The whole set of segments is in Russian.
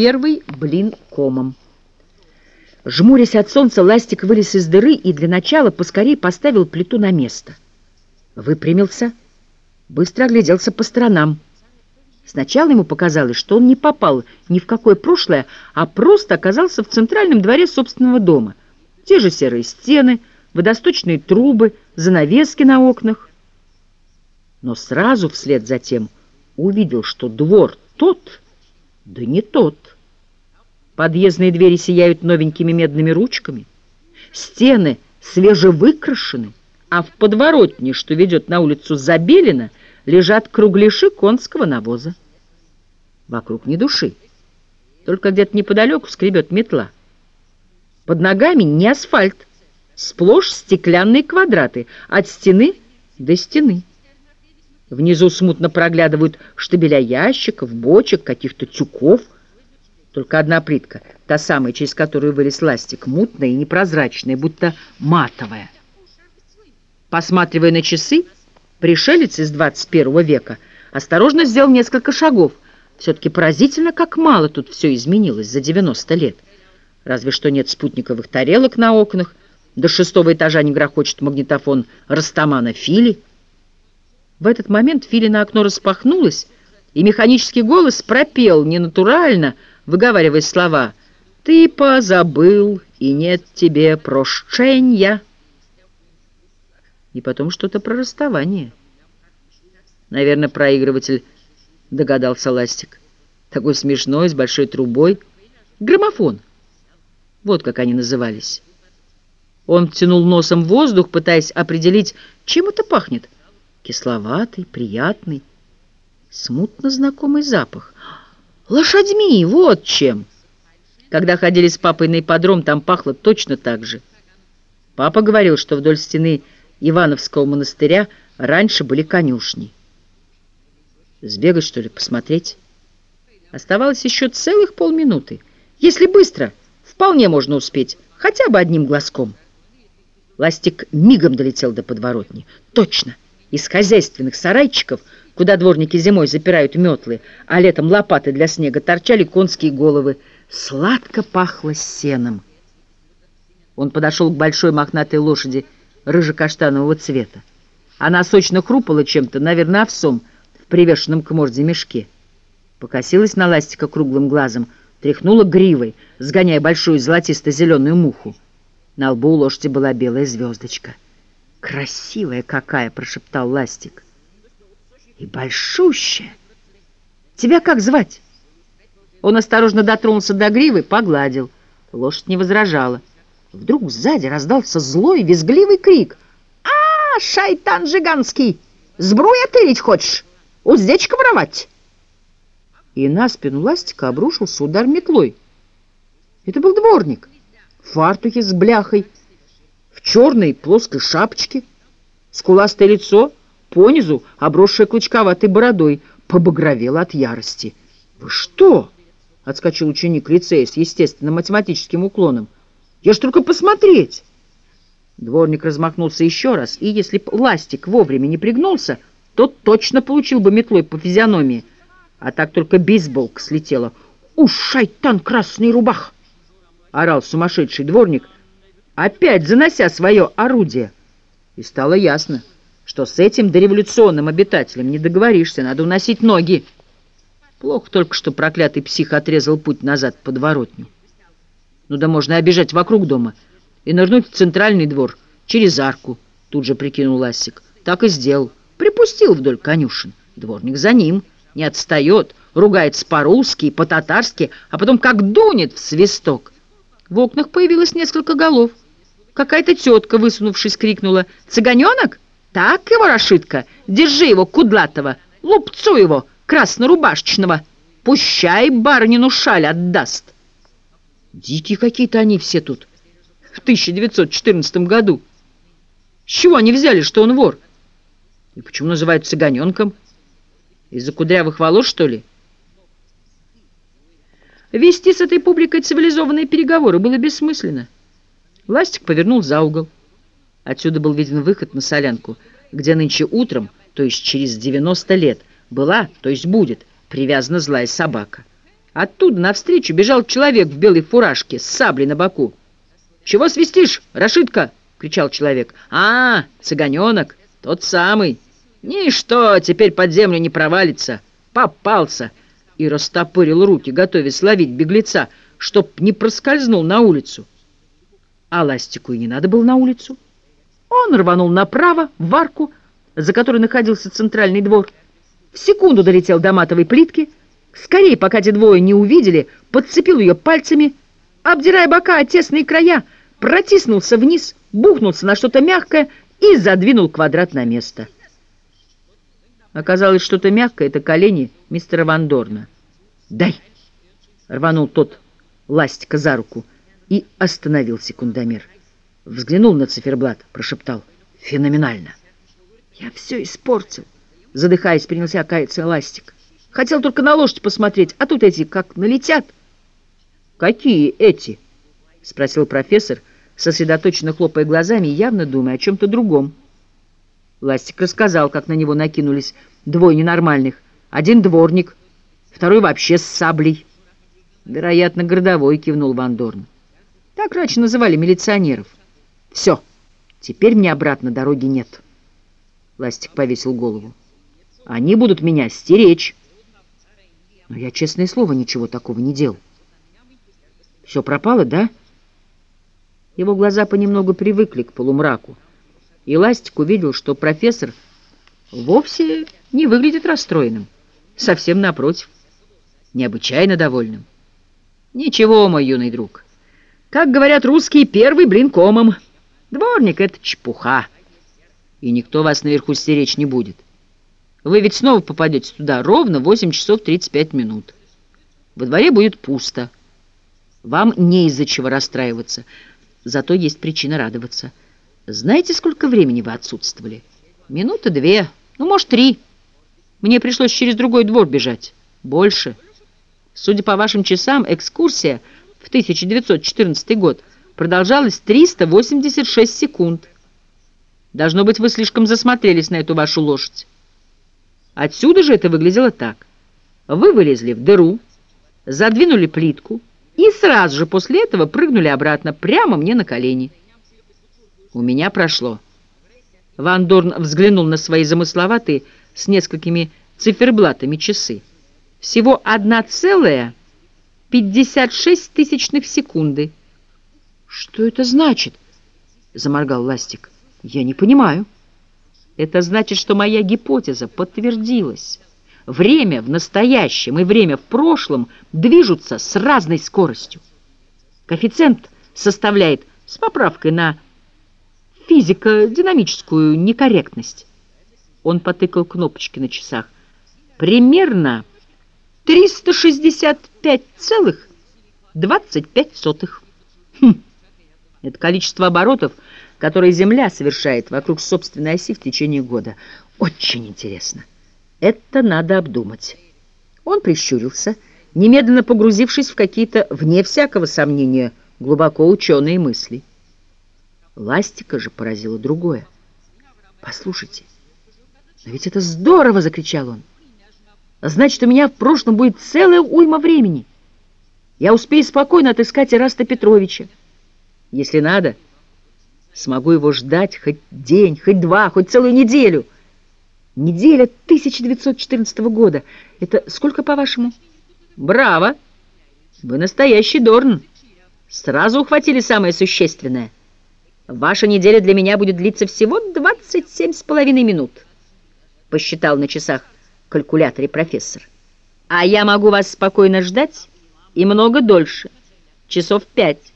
Первый блин комом. Жмурясь от солнца, Ластик вылез из дыры и для начала поскорее поставил плиту на место. Выпрямился, быстро огляделся по сторонам. Сначала ему показалось, что он не попал ни в какое прошлое, а просто оказался в центральном дворе собственного дома. Те же серые стены, водосточные трубы, занавески на окнах. Но сразу вслед за тем увидел, что двор тот, да не тот. Подъездные двери сияют новенькими медными ручками, стены свежевыкрашены, а в подворотне, что ведет на улицу Забелина, лежат кругляши конского навоза. Вокруг ни души, только где-то неподалеку скребет метла. Под ногами не асфальт, сплошь стеклянные квадраты, от стены до стены. Внизу смутно проглядывают штабеля ящиков, бочек, каких-то тюков. Только одна плитка, та самая, через которую вылез ластик, мутная и непрозрачная, будто матовая. Посматривая на часы, пришелец из 21 века осторожно сделал несколько шагов. Все-таки поразительно, как мало тут все изменилось за 90 лет. Разве что нет спутниковых тарелок на окнах, до шестого этажа не грохочет магнитофон Растамана Фили. В этот момент Филина окно распахнулось, и механический голос пропел ненатурально, выговаривая слова «Ты позабыл, и нет тебе прощения». И потом что-то про расставание. Наверное, проигрыватель, догадался Ластик. Такой смешной, с большой трубой. Граммофон. Вот как они назывались. Он тянул носом воздух, пытаясь определить, чем это пахнет. Кисловатый, приятный, смутно знакомый запах. Лошадьми, вот чем! Когда ходили с папой на ипподром, там пахло точно так же. Папа говорил, что вдоль стены Ивановского монастыря раньше были конюшни. Сбегать, что ли, посмотреть? Оставалось еще целых полминуты. Если быстро, вполне можно успеть, хотя бы одним глазком. Ластик мигом долетел до подворотни. Точно! Из хозяйственных сарайчиков, куда дворники зимой запирают метлы, а летом лопаты для снега, торчали конские головы. Сладко пахло сеном. Он подошел к большой мохнатой лошади рыжекаштанового цвета. Она сочно хрупала чем-то, наверное, овсом, в привешенном к морде мешке. Покосилась на ластика круглым глазом, тряхнула гривой, сгоняя большую золотисто-зеленую муху. На лбу у лошади была белая звездочка — «Красивая какая!» — прошептал Ластик. «И большущая! Тебя как звать?» Он осторожно дотронулся до гривы, погладил. Лошадь не возражала. Вдруг сзади раздался злой, визгливый крик. «А, шайтан жиганский! Сбруй отырить хочешь? Уздечка воровать!» И на спину Ластика обрушился удар метлой. Это был дворник в фартухе с бляхой, в черной плоской шапочке, скуластое лицо, понизу, обросшее клочковатой бородой, побагровело от ярости. «Вы что?» — отскочил ученик лицея с естественно-математическим уклоном. «Я ж только посмотреть!» Дворник размахнулся еще раз, и если б ластик вовремя не пригнулся, тот точно получил бы метлой по физиономии. А так только бейсболка слетела. «Уж шайтан красный рубах!» — орал сумасшедший дворник — опять занося свое орудие. И стало ясно, что с этим дореволюционным обитателем не договоришься, надо уносить ноги. Плохо только, что проклятый псих отрезал путь назад в подворотню. Ну да можно обижать вокруг дома и нырнуть в центральный двор через арку, тут же прикинул Ласик. Так и сделал. Припустил вдоль конюшен. Дворник за ним, не отстает, ругается по-русски, по-татарски, а потом как дунет в свисток. В окнах появилось несколько голов. Какая-то тетка, высунувшись, крикнула. «Цыганенок? Так его, Рашидка! Держи его, кудлатого! Лупцу его, краснорубашечного! Пущай барынину шаль отдаст!» Дикие какие-то они все тут в 1914 году. С чего они взяли, что он вор? И почему называют цыганенком? Из-за кудрявых волос, что ли? Вести с этой публикой цивилизованные переговоры было бессмысленно. Ластик повернул за угол. Отсюда был виден выход на солянку, где нынче утром, то есть через 90 лет, была, то есть будет, привязана злая собака. Оттуда навстречу бежал человек в белой фуражке с саблей на боку. «Чего свистишь, Рашидка?» — кричал человек. «А, цыганенок, тот самый. Ничто, теперь под землю не провалится. Попался!» И растопырил руки, готовясь словить беглеца, чтоб не проскользнул на улицу. А Ластику и не надо было на улицу. Он рванул направо, в арку, за которой находился центральный двор. В секунду долетел до матовой плитки. Скорее, пока те двое не увидели, подцепил ее пальцами, обдирая бока о тесные края, протиснулся вниз, бухнулся на что-то мягкое и задвинул квадрат на место. Оказалось, что-то мягкое — это колени мистера Вандорна. «Дай!» — рванул тот ластика за руку и остановил секундомер. Взглянул на циферблат, прошептал «Феноменально!» «Я все испортил!» Задыхаясь, принялся каяться ластик. «Хотел только на лошадь посмотреть, а тут эти как налетят!» «Какие эти?» — спросил профессор, сосредоточенно хлопая глазами явно думая о чем-то другом. Ластик рассказал, как на него накинулись двое ненормальных. Один дворник, второй вообще с саблей. Вероятно, городовой, кивнул Ван Дорн. Так раньше называли милиционеров. Все, теперь мне обратно дороги нет. Ластик повесил голову. Они будут меня стеречь. Но я, честное слово, ничего такого не делал. Все пропало, да? Его глаза понемногу привыкли к полумраку, и Ластик увидел, что профессор вовсе не выглядит расстроенным, совсем напротив, необычайно довольным. Ничего, мой юный друг, как говорят русские, первый блин комом. Дворник — это чепуха, и никто вас наверху стеречь не будет. Вы ведь снова попадете туда ровно 8 часов 35 минут. Во дворе будет пусто. Вам не из-за чего расстраиваться, зато есть причина радоваться. Знаете, сколько времени вы отсутствовали? Минуты две, ну, может, три. Мне пришлось через другой двор бежать. Больше. Судя по вашим часам, экскурсия в 1914 год продолжалась 386 секунд. Должно быть, вы слишком засмотрелись на эту вашу лошадь. Отсюда же это выглядело так. Вы вылезли в дыру, задвинули плитку и сразу же после этого прыгнули обратно прямо мне на колени. У меня прошло. Ван Дорн взглянул на свои замысловатые с несколькими циферблатами часы. Всего одна целая пятьдесят шесть тысячных секунды. «Что это значит?» — заморгал Ластик. «Я не понимаю». Это значит, что моя гипотеза подтвердилась. Время в настоящем и время в прошлом движутся с разной скоростью. Коэффициент составляет, с поправкой на физико-динамическую некорректность, он потыкал кнопочки на часах, примерно 365,25. Хм, это количество оборотов – которые Земля совершает вокруг собственной оси в течение года. Очень интересно. Это надо обдумать. Он прищурился, немедленно погрузившись в какие-то, вне всякого сомнения, глубоко ученые мысли. Ластика же поразило другое. «Послушайте, но ведь это здорово!» — закричал он. «Значит, у меня в прошлом будет целая уйма времени. Я успею спокойно отыскать Ираста Петровича. Если надо...» Смогу его ждать хоть день, хоть два, хоть целую неделю. Неделя 1914 года. Это сколько, по-вашему? Браво! Вы настоящий Дорн. Сразу ухватили самое существенное. Ваша неделя для меня будет длиться всего 27 с половиной минут. Посчитал на часах калькуляторе профессор. А я могу вас спокойно ждать и много дольше. Часов пять.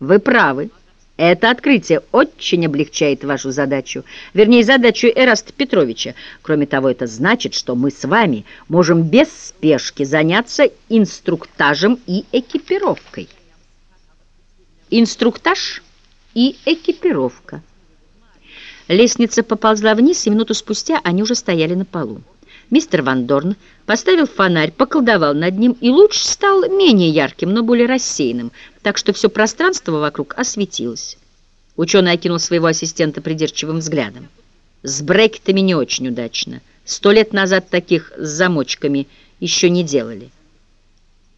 Вы правы. Это открытие очень облегчает вашу задачу, вернее, задачу Эраста Петровича. Кроме того, это значит, что мы с вами можем без спешки заняться инструктажем и экипировкой. Инструктаж и экипировка. Лестница поползла вниз, и минуту спустя они уже стояли на полу. Мистер Ван Дорн поставил фонарь, поколдовал над ним, и луч стал менее ярким, но более рассеянным, так что все пространство вокруг осветилось. Ученый окинул своего ассистента придирчивым взглядом. С брекетами не очень удачно. Сто лет назад таких с замочками еще не делали.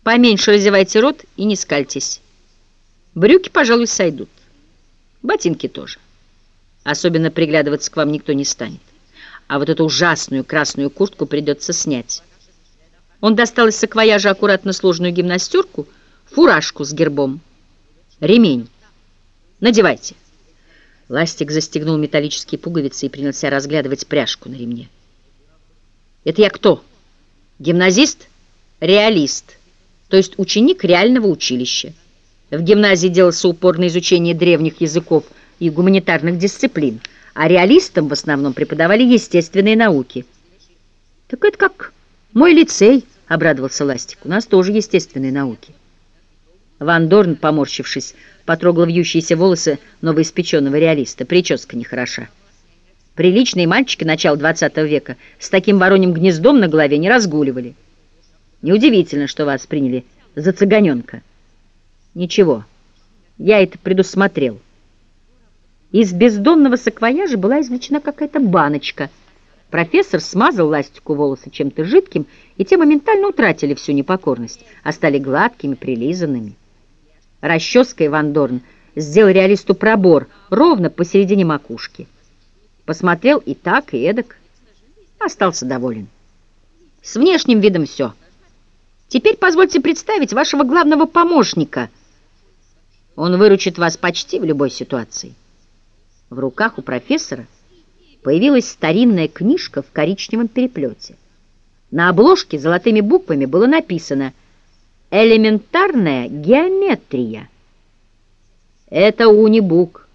Поменьше разевайте рот и не скальтесь. Брюки, пожалуй, сойдут. Ботинки тоже. Особенно приглядываться к вам никто не станет. А вот эту ужасную красную куртку придется снять. Он достал из саквояжа аккуратно сложную гимнастерку, фуражку с гербом, ремень. Надевайте. Ластик застегнул металлические пуговицы и принялся разглядывать пряжку на ремне. «Это я кто? Гимназист? Реалист, то есть ученик реального училища. В гимназии делался упор на изучение древних языков и гуманитарных дисциплин, а реалистам в основном преподавали естественные науки». «Так это как мой лицей», — обрадовался Ластик. «У нас тоже естественные науки». Ван Дорн, поморщившись, потрогал вьющиеся волосы новоиспеченного реалиста. Прическа нехороша. Приличные мальчики начала XX века с таким вороньим гнездом на голове не разгуливали. Неудивительно, что вас приняли за цыганенка. Ничего, я это предусмотрел. Из бездонного саквояжа была извлечена какая-то баночка. Профессор смазал ластику волосы чем-то жидким, и те моментально утратили всю непокорность, а стали гладкими, прилизанными. Расческой Ван Дорн сделал реалисту пробор ровно посередине макушки. Посмотрел и так, и эдак. Остался доволен. С внешним видом все. Теперь позвольте представить вашего главного помощника. Он выручит вас почти в любой ситуации. В руках у профессора появилась старинная книжка в коричневом переплете. На обложке золотыми буквами было написано. Элементарная геометрия. Это унибук,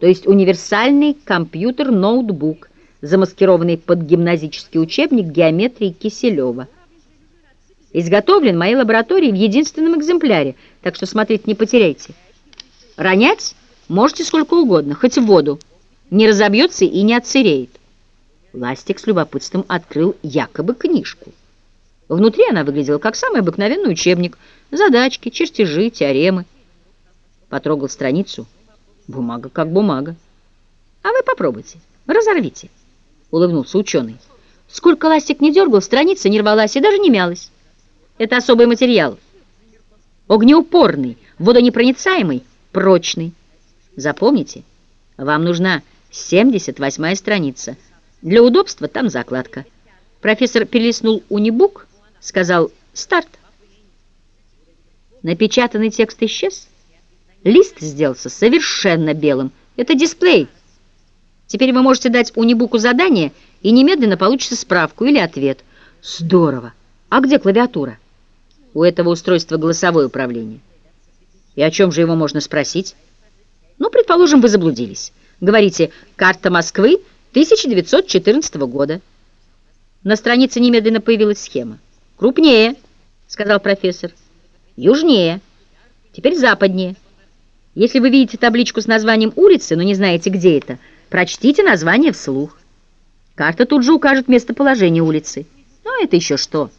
то есть универсальный компьютер-ноутбук, замаскированный под гимназический учебник геометрии Киселева. Изготовлен моей лаборатории в единственном экземпляре, так что смотреть не потеряйте. Ронять можете сколько угодно, хоть в воду. Не разобьется и не отсыреет. Ластик с любопытством открыл якобы книжку. Внутри она выглядела как самый обыкновенный учебник. Задачки, чертежи, теоремы. Потрогал страницу. Бумага как бумага. А вы попробуйте, разорвите, улыбнулся ученый. Сколько ластик не дергал, страница не рвалась и даже не мялась. Это особый материал. Огнеупорный, водонепроницаемый, прочный. Запомните, вам нужна 78-я страница. Для удобства там закладка. Профессор перелистнул унибук, сказал «Старт». Напечатанный текст исчез. Лист сделался совершенно белым. Это дисплей. Теперь вы можете дать унибуку задание и немедленно получите справку или ответ. Здорово. А где клавиатура? У этого устройства голосовое управление. И о чем же его можно спросить? Ну, предположим, вы заблудились. Говорите «Карта Москвы 1914 года». На странице немедленно появилась схема. «Крупнее», — сказал профессор. «Южнее. Теперь западнее. Если вы видите табличку с названием улицы, но не знаете, где это, прочтите название вслух. Карта тут же укажет местоположение улицы. Но это еще что?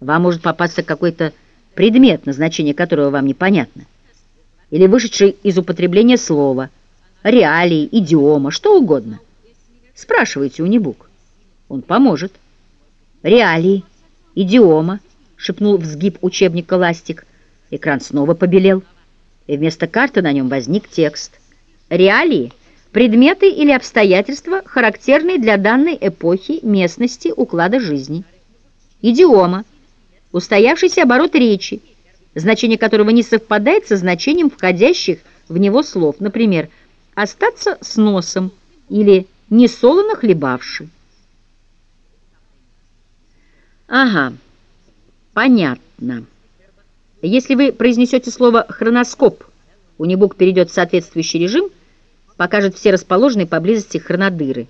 Вам может попасться какой-то предмет, назначение которого вам непонятно. Или вышедший из употребления слова, реалии, идиома, что угодно. Спрашивайте у Небук. Он поможет. Реалии идиома», — шепнул в сгиб учебника ластик. Экран снова побелел, и вместо карты на нем возник текст. «Реалии — предметы или обстоятельства, характерные для данной эпохи, местности, уклада жизни. Идиома — устоявшийся оборот речи, значение которого не совпадает со значением входящих в него слов, например, «остаться с носом» или «несолоно хлебавший». Ага, понятно. Если вы произнесете слово «хроноскоп», унибук перейдет в соответствующий режим, покажет все расположенные поблизости хронодыры.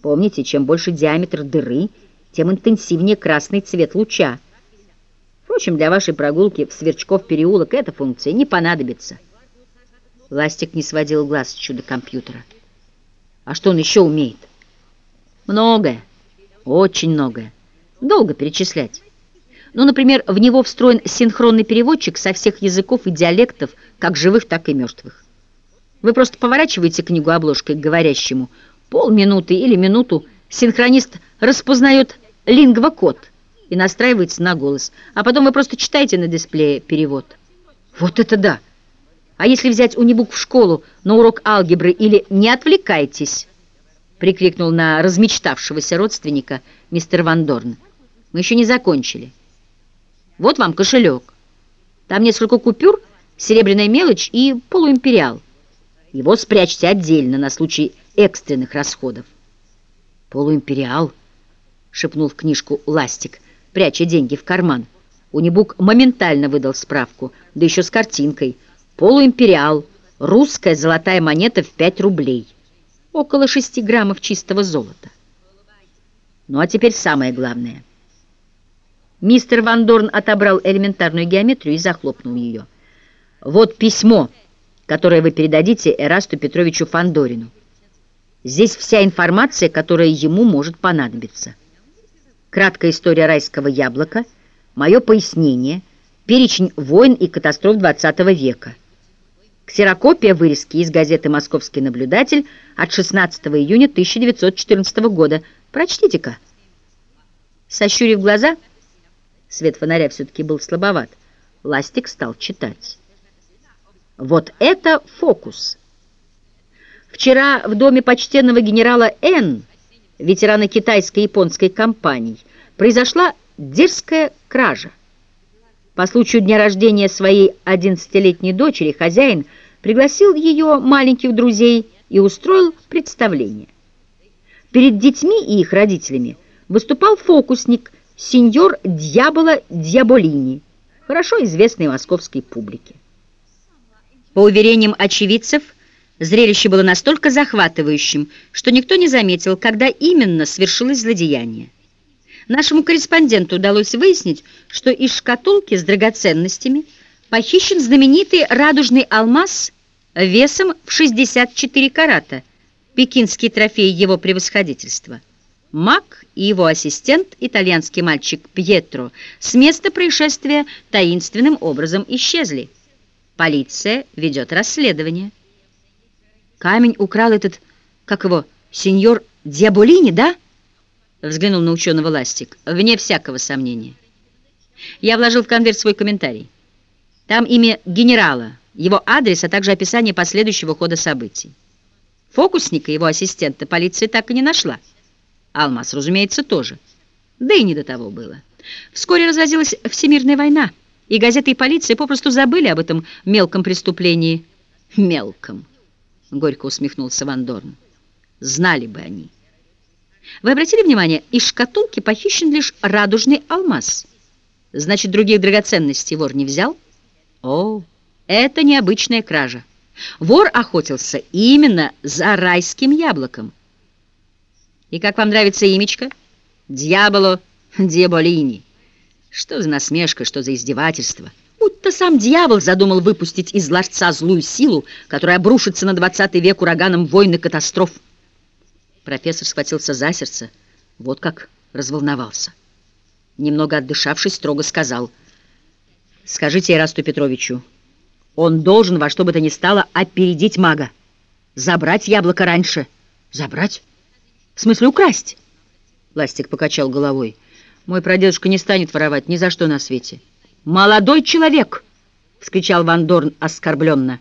Помните, чем больше диаметр дыры, тем интенсивнее красный цвет луча. Впрочем, для вашей прогулки в Сверчков переулок эта функция не понадобится. Ластик не сводил глаз с чудо-компьютера. А что он еще умеет? Многое, очень многое. Долго перечислять. Ну, например, в него встроен синхронный переводчик со всех языков и диалектов, как живых, так и мертвых. Вы просто поворачиваете книгу обложкой к говорящему. Полминуты или минуту синхронист распознает лингвокод и настраивается на голос, а потом вы просто читаете на дисплее перевод. Вот это да! А если взять унибук в школу на урок алгебры или «не отвлекайтесь», прикрикнул на размечтавшегося родственника мистер Ван Дорн. Мы еще не закончили. Вот вам кошелек. Там несколько купюр, серебряная мелочь и полуимпериал. Его спрячьте отдельно на случай экстренных расходов. «Полуимпериал», — шепнул в книжку Ластик, пряча деньги в карман. Унибук моментально выдал справку, да еще с картинкой. «Полуимпериал, русская золотая монета в 5 рублей, около 6 граммов чистого золота». Ну а теперь самое главное. Мистер Ван Дорн отобрал элементарную геометрию и захлопнул ее. «Вот письмо» которое вы передадите Эрасту Петровичу Фандорину. Здесь вся информация, которая ему может понадобиться. Краткая история райского яблока, мое пояснение, перечень войн и катастроф XX века. Ксерокопия вырезки из газеты «Московский наблюдатель» от 16 июня 1914 года. Прочтите-ка. Сощурив глаза, свет фонаря все-таки был слабоват, Ластик стал читать. Вот это фокус. Вчера в доме почтенного генерала Н, ветерана китайско-японской компании, произошла дерзкая кража. По случаю дня рождения своей 11-летней дочери хозяин пригласил ее маленьких друзей и устроил представление. Перед детьми и их родителями выступал фокусник, сеньор Дьявола Дьяболини, хорошо известный московской публике. По уверениям очевидцев, зрелище было настолько захватывающим, что никто не заметил, когда именно свершилось злодеяние. Нашему корреспонденту удалось выяснить, что из шкатулки с драгоценностями похищен знаменитый радужный алмаз весом в 64 карата, пекинский трофей его превосходительства. Мак и его ассистент, итальянский мальчик Пьетро, с места происшествия таинственным образом исчезли. Полиция ведет расследование. Камень украл этот, как его, сеньор Диаболини, да? Взглянул на ученого Ластик. Вне всякого сомнения. Я вложил в конверт свой комментарий. Там имя генерала, его адрес, а также описание последующего хода событий. Фокусника его ассистента полиция так и не нашла. Алмаз, разумеется, тоже. Да и не до того было. Вскоре разразилась Всемирная война. И газеты, и полиция попросту забыли об этом мелком преступлении. Мелком, горько усмехнулся Ван Дорн. Знали бы они. Вы обратили внимание, из шкатулки похищен лишь радужный алмаз. Значит, других драгоценностей вор не взял? О, это необычная кража. Вор охотился именно за райским яблоком. И как вам нравится имечко? Дьяволо Диаболини. Что за насмешка, что за издевательство? Будто сам дьявол задумал выпустить из ларца злую силу, которая обрушится на двадцатый век ураганом войн и катастроф. Профессор схватился за сердце, вот как разволновался. Немного отдышавшись, строго сказал, «Скажите Ирасту Петровичу, он должен во что бы то ни стало опередить мага, забрать яблоко раньше». «Забрать? В смысле украсть?» Ластик покачал головой. Мой прадедушка не станет воровать ни за что на свете. «Молодой человек!» — вскричал Ван Дорн оскорбленно.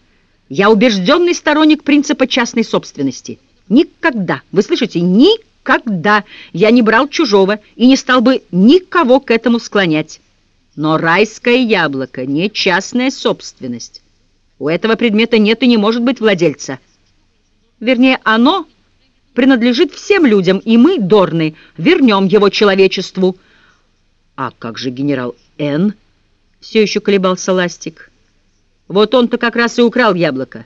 «Я убежденный сторонник принципа частной собственности. Никогда, вы слышите, никогда я не брал чужого и не стал бы никого к этому склонять. Но райское яблоко не частная собственность. У этого предмета нет и не может быть владельца. Вернее, оно принадлежит всем людям, и мы, Дорны, вернем его человечеству». «А как же генерал Н?» — все еще колебался Ластик. «Вот он-то как раз и украл яблоко.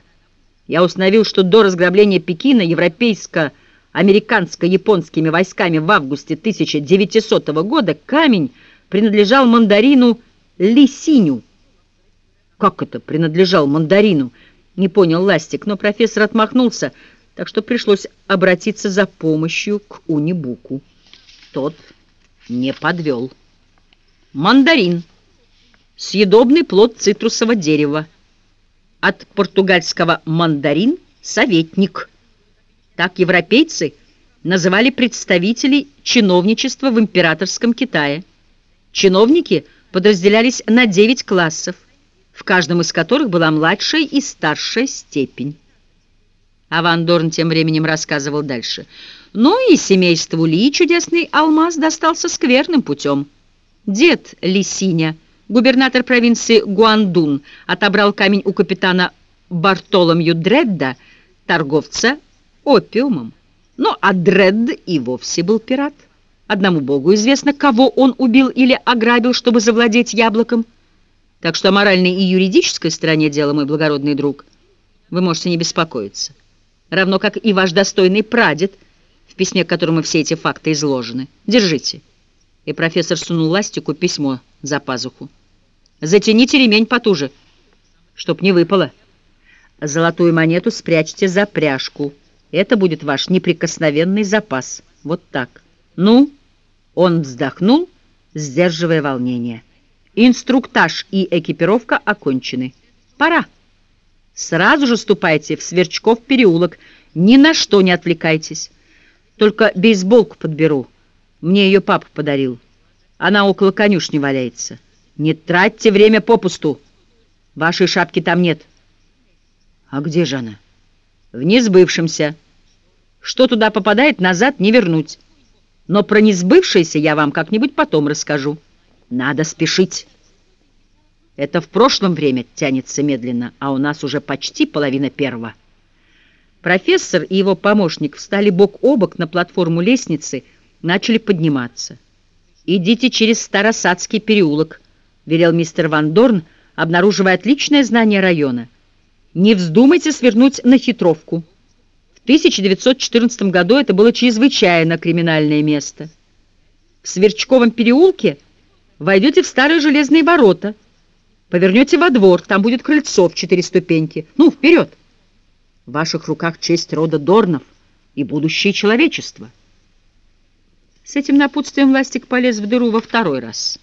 Я установил, что до разграбления Пекина европейско-американско-японскими войсками в августе 1900 года камень принадлежал мандарину Лисиню». «Как это принадлежал мандарину?» — не понял Ластик, но профессор отмахнулся, так что пришлось обратиться за помощью к Унибуку. Тот не подвел. Мандарин. Съедобный плод цитрусового дерева. От португальского мандарин – советник. Так европейцы называли представителей чиновничества в императорском Китае. Чиновники подразделялись на девять классов, в каждом из которых была младшая и старшая степень. А Ван Дорн тем временем рассказывал дальше. Ну и семейству Ли чудесный алмаз достался скверным путем. Дед Лисиня, губернатор провинции Гуандун, отобрал камень у капитана Бартоломью Дредда, торговца опиумом. Ну, а Дред и вовсе был пират. Одному богу известно, кого он убил или ограбил, чтобы завладеть яблоком. Так что о моральной и юридической стороне дела, мой благородный друг, вы можете не беспокоиться. Равно как и ваш достойный прадед, в письме, к которому все эти факты изложены. Держите. И профессор сунул ластику письмо за пазуху. Затяните ремень потуже, чтоб не выпало. Золотую монету спрячьте за пряжку. Это будет ваш неприкосновенный запас. Вот так. Ну, он вздохнул, сдерживая волнение. Инструктаж и экипировка окончены. Пора. Сразу же ступайте в Сверчков переулок. Ни на что не отвлекайтесь. Только бейсболку подберу. Мне ее папа подарил. Она около конюшни валяется. Не тратьте время попусту. Вашей шапки там нет. А где же она? В несбывшемся. Что туда попадает, назад не вернуть. Но про несбывшееся я вам как-нибудь потом расскажу. Надо спешить. Это в прошлом время тянется медленно, а у нас уже почти половина первого. Профессор и его помощник встали бок о бок на платформу лестницы, начали подниматься. «Идите через Старосадский переулок», — велел мистер Ван Дорн, обнаруживая отличное знание района. «Не вздумайте свернуть на хитровку». В 1914 году это было чрезвычайно криминальное место. В Сверчковом переулке войдете в старые железные ворота, повернете во двор, там будет крыльцо в четыре ступеньки. Ну, вперед! В ваших руках честь рода Дорнов и будущее человечества. С этим напутствием Ластик полез в дыру во второй раз.